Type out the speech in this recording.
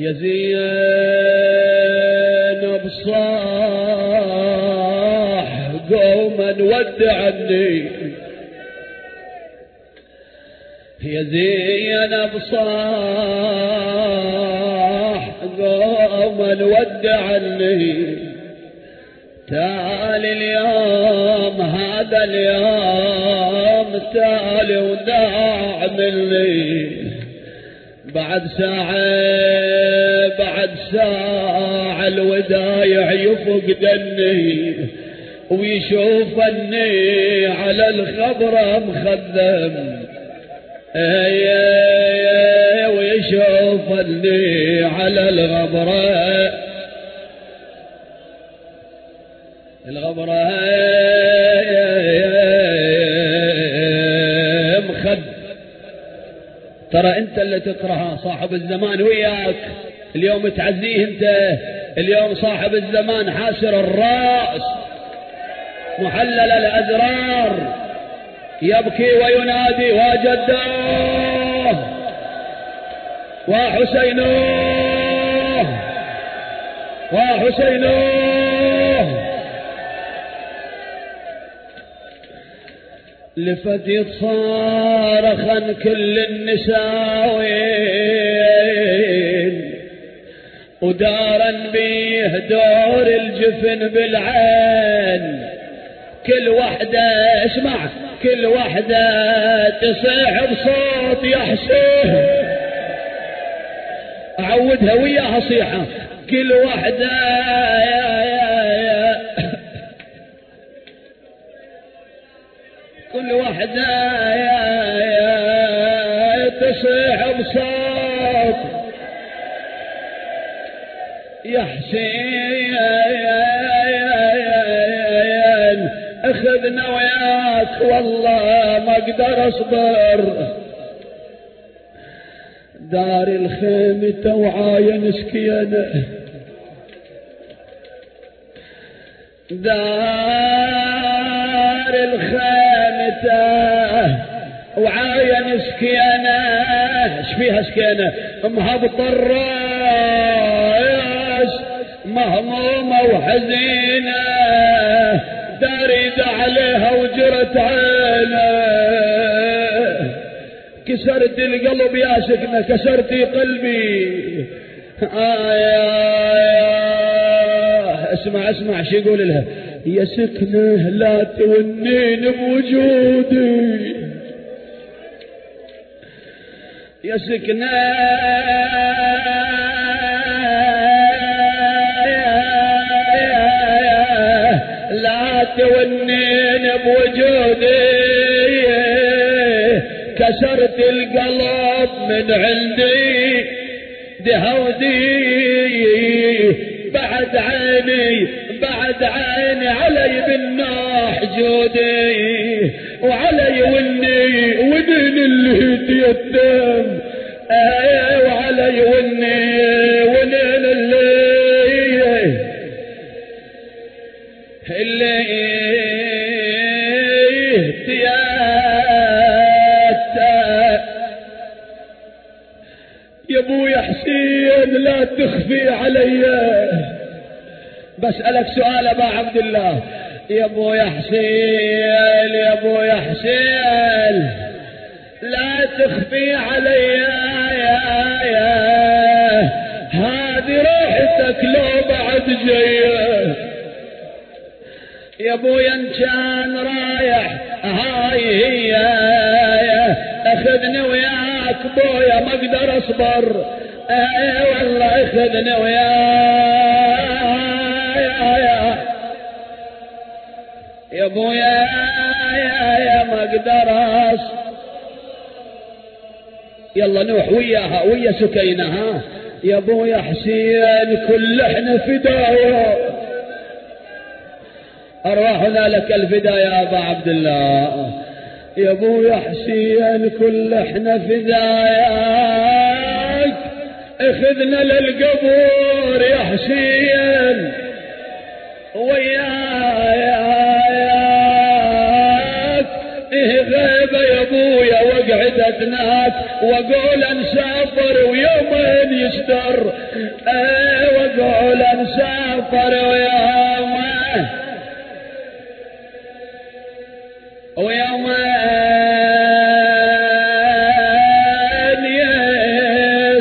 يا زينب صاح قوما ودعني. يا زينب صاح قوما ودعني. تالي اليوم هذا اليوم تالي وداع مني بعد ساعة بعد ساعة الودايع يفقدني ويشوفني على الخبرة مخدم ويشوفني على الغبرة الغبرة ترى انت اللي تكرهها صاحب الزمان وياك. اليوم تعزيه انت اليوم صاحب الزمان حاسر الرأس. محلل الأزرار. يبكي وينادي وجداه وحسينوه وحسينوه لفت صارخا كل النساوين ودارا بيه دور الجفن بالعين. كل وحدة اسمع كل وحدة تصيح بصوت يا حسين. أعودها وياها صيحة كل وحدة كل وحدة يا يا تصيح بصوت. يا حسين أخذنا وياك والله ما أقدر أصبر. دار الخيمة وعاين سكينة دار وعاين سكينة إيش فيها سكينة مهبط الراس مهمومة وحزينة. داريد عليها وجرت عينه. كسرت القلب يا سكنة كسرتي قلبي. آه يا يا اسمع اسمع شو يقول لها؟ يا سكنة لا تونين بوجودي. يا سكنة لا تونين بوجودي. كسرت القلب من عندي دهودي. بعد عيني عيني علي بالناح جودي وعلي وني ودين اللي تيتم. إيه وعلي وني ودين اللي اللي يا ابويا حسين لا تخفي علي. بسألك سؤال أبا عبد الله. يا ابويا حسين يا ابويا حسين لا تخفي علي يا يا. هذه روحتك لو بعد جاية يا ابويا ان كان رايح. هاي هي أخذني وياك بويا ما أقدر أصبر. أي والله أخذني وياك. ابويا يا يا ما أقدر يلا نوح وياها ويا سكينة ها يا ابويا حسين كل إحنا فدايا أرواحنا لك الفدا يا أبا عبد الله. يا ابويا حسين كل إحنا فداياك اخذنا للقبور يا حسين. وياك ابويا وقعدت هناك واقول نسافر ويومين يستر. إيه واقول نسافر ويومين. ويومين